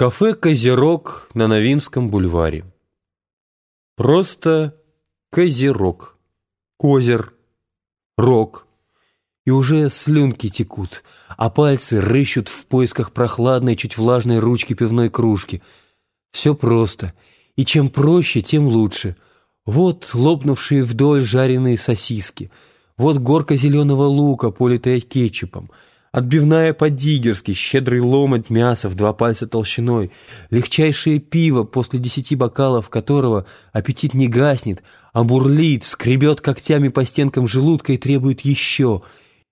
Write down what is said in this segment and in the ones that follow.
Кафе «Козерог» на Новинском бульваре. Просто козерог, козер, рог. И уже слюнки текут, а пальцы рыщут в поисках прохладной, чуть влажной ручки пивной кружки. Все просто. И чем проще, тем лучше. Вот лопнувшие вдоль жареные сосиски. Вот горка зеленого лука, политая кетчупом — Отбивная по-дигерски, щедрый ломоть мяса в два пальца толщиной, легчайшее пиво, после десяти бокалов которого аппетит не гаснет, а бурлит, скребет когтями по стенкам желудка и требует еще.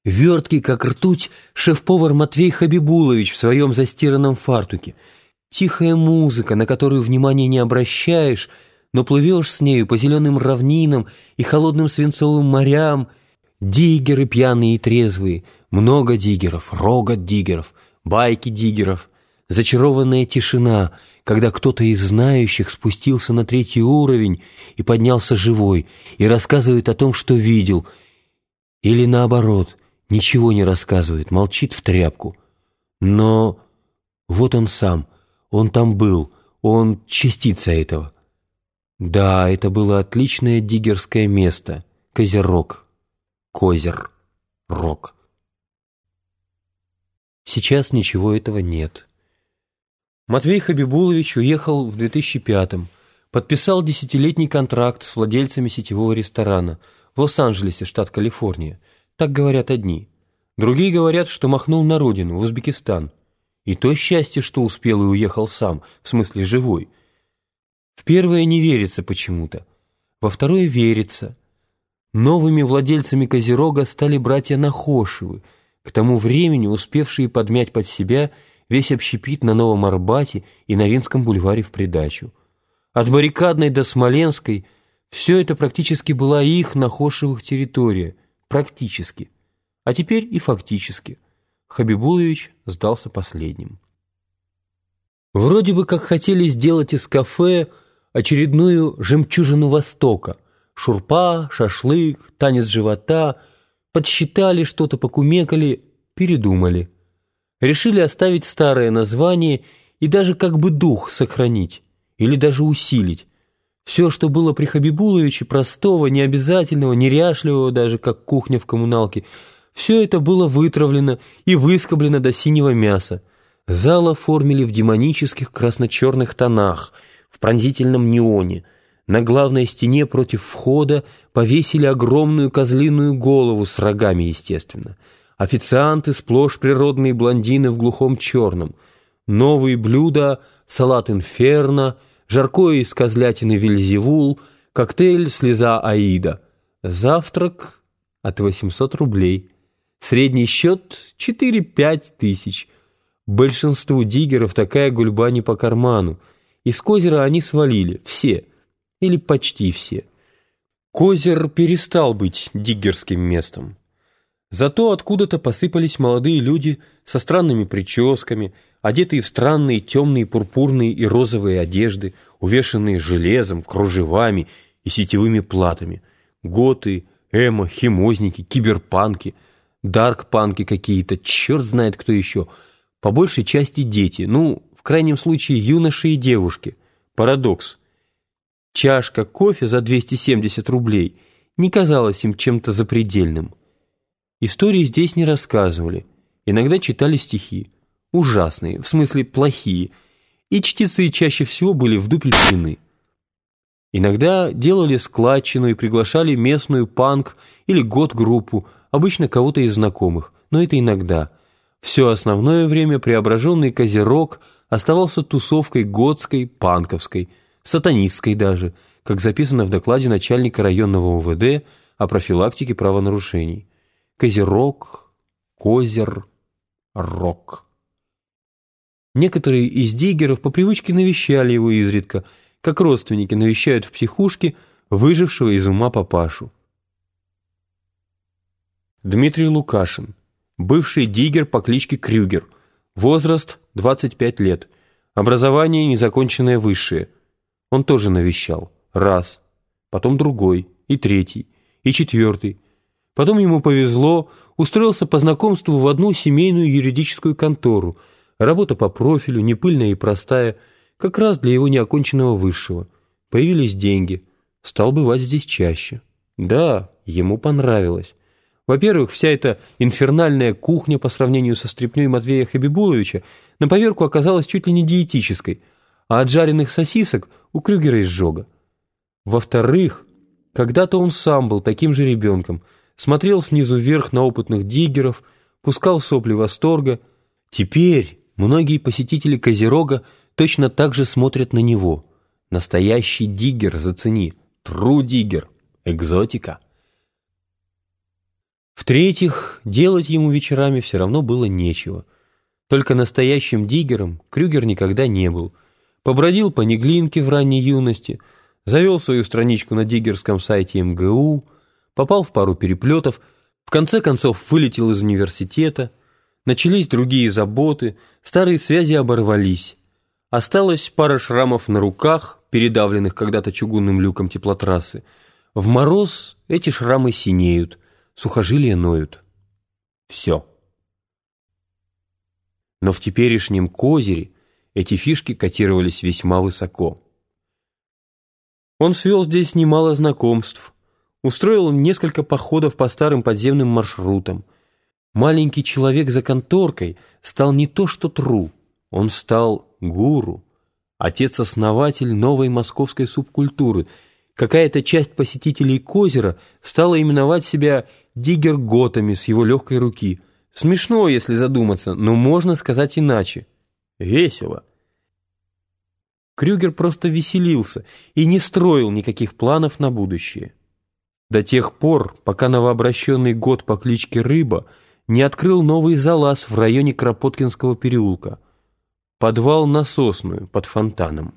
Верткий, как ртуть, шеф-повар Матвей Хабибулович в своем застиранном фартуке. Тихая музыка, на которую внимания не обращаешь, но плывешь с нею по зеленым равнинам и холодным свинцовым морям — Диггеры пьяные и трезвые, много диггеров, рогот диггеров, байки диггеров, зачарованная тишина, когда кто-то из знающих спустился на третий уровень и поднялся живой, и рассказывает о том, что видел, или наоборот, ничего не рассказывает, молчит в тряпку. Но вот он сам, он там был, он частица этого. Да, это было отличное диггерское место, Козерог. Козер. Рок. Сейчас ничего этого нет. Матвей Хабибулович уехал в 2005-м, подписал десятилетний контракт с владельцами сетевого ресторана в Лос-Анджелесе, штат Калифорния. Так говорят одни. Другие говорят, что махнул на родину, в Узбекистан. И то счастье, что успел и уехал сам, в смысле живой. В первое не верится почему-то, во второе верится – Новыми владельцами Козерога стали братья Нахошевы, к тому времени успевшие подмять под себя весь общепит на Новом Арбате и Новинском бульваре в придачу. От Баррикадной до Смоленской все это практически была их Нахошевых территория, практически, а теперь и фактически. Хабибулович сдался последним. Вроде бы как хотели сделать из кафе очередную «жемчужину Востока», Шурпа, шашлык, танец живота. Подсчитали что-то, покумекали, передумали. Решили оставить старое название и даже как бы дух сохранить. Или даже усилить. Все, что было при Хабибуловиче, простого, необязательного, неряшливого даже, как кухня в коммуналке, все это было вытравлено и выскоблено до синего мяса. Зал оформили в демонических красно-черных тонах, в пронзительном неоне — на главной стене против входа повесили огромную козлиную голову с рогами, естественно. Официанты сплошь природные блондины в глухом черном. Новые блюда, салат инферно, жаркое из козлятины вельзевул, коктейль слеза аида. Завтрак от 800 рублей. Средний счет 4-5 тысяч. Большинству диггеров такая гульба не по карману. Из козера они свалили, все – или почти все. Козер перестал быть диггерским местом. Зато откуда-то посыпались молодые люди со странными прическами, одетые в странные темные пурпурные и розовые одежды, увешанные железом, кружевами и сетевыми платами. Готы, эмо, химозники, киберпанки, даркпанки какие-то, черт знает кто еще. По большей части дети, ну, в крайнем случае юноши и девушки. Парадокс – Чашка кофе за 270 рублей не казалась им чем-то запредельным. Истории здесь не рассказывали, иногда читали стихи. Ужасные, в смысле плохие, и чтецы чаще всего были в дупле пьяны. Иногда делали складчину и приглашали местную панк или год-группу, обычно кого-то из знакомых, но это иногда. Все основное время преображенный козерог оставался тусовкой готской, панковской – сатанистской даже, как записано в докладе начальника районного УВД о профилактике правонарушений. Козерог, козер, рок. Некоторые из диггеров по привычке навещали его изредка, как родственники навещают в психушке выжившего из ума папашу. Дмитрий Лукашин, бывший диггер по кличке Крюгер, возраст 25 лет, образование незаконченное высшее – он тоже навещал. Раз, потом другой, и третий, и четвертый. Потом ему повезло, устроился по знакомству в одну семейную юридическую контору. Работа по профилю, не пыльная и простая, как раз для его неоконченного высшего. Появились деньги. Стал бывать здесь чаще. Да, ему понравилось. Во-первых, вся эта инфернальная кухня по сравнению со стряпнёй Матвея Хабибуловича на поверку оказалась чуть ли не диетической, а от жареных сосисок у Крюгера изжога. Во-вторых, когда-то он сам был таким же ребенком, смотрел снизу вверх на опытных диггеров, пускал сопли восторга. Теперь многие посетители Козерога точно так же смотрят на него. Настоящий диггер, зацени, тру диггер, экзотика. В-третьих, делать ему вечерами все равно было нечего. Только настоящим диггером Крюгер никогда не был. Побродил по Неглинке в ранней юности, завел свою страничку на диггерском сайте МГУ, попал в пару переплетов, в конце концов вылетел из университета, начались другие заботы, старые связи оборвались. Осталась пара шрамов на руках, передавленных когда-то чугунным люком теплотрассы. В мороз эти шрамы синеют – сухожилия ноют. Все. Но в теперешнем козере эти фишки котировались весьма высоко. Он свел здесь немало знакомств, устроил несколько походов по старым подземным маршрутам. Маленький человек за конторкой стал не то что тру, он стал гуру, отец-основатель новой московской субкультуры. Какая-то часть посетителей Козера стала именовать себя диггер-готами с его легкой руки. Смешно, если задуматься, но можно сказать иначе. Весело. Крюгер просто веселился и не строил никаких планов на будущее. До тех пор, пока новообращенный год по кличке Рыба не открыл новый залаз в районе Кропоткинского переулка. Подвал насосную под фонтаном.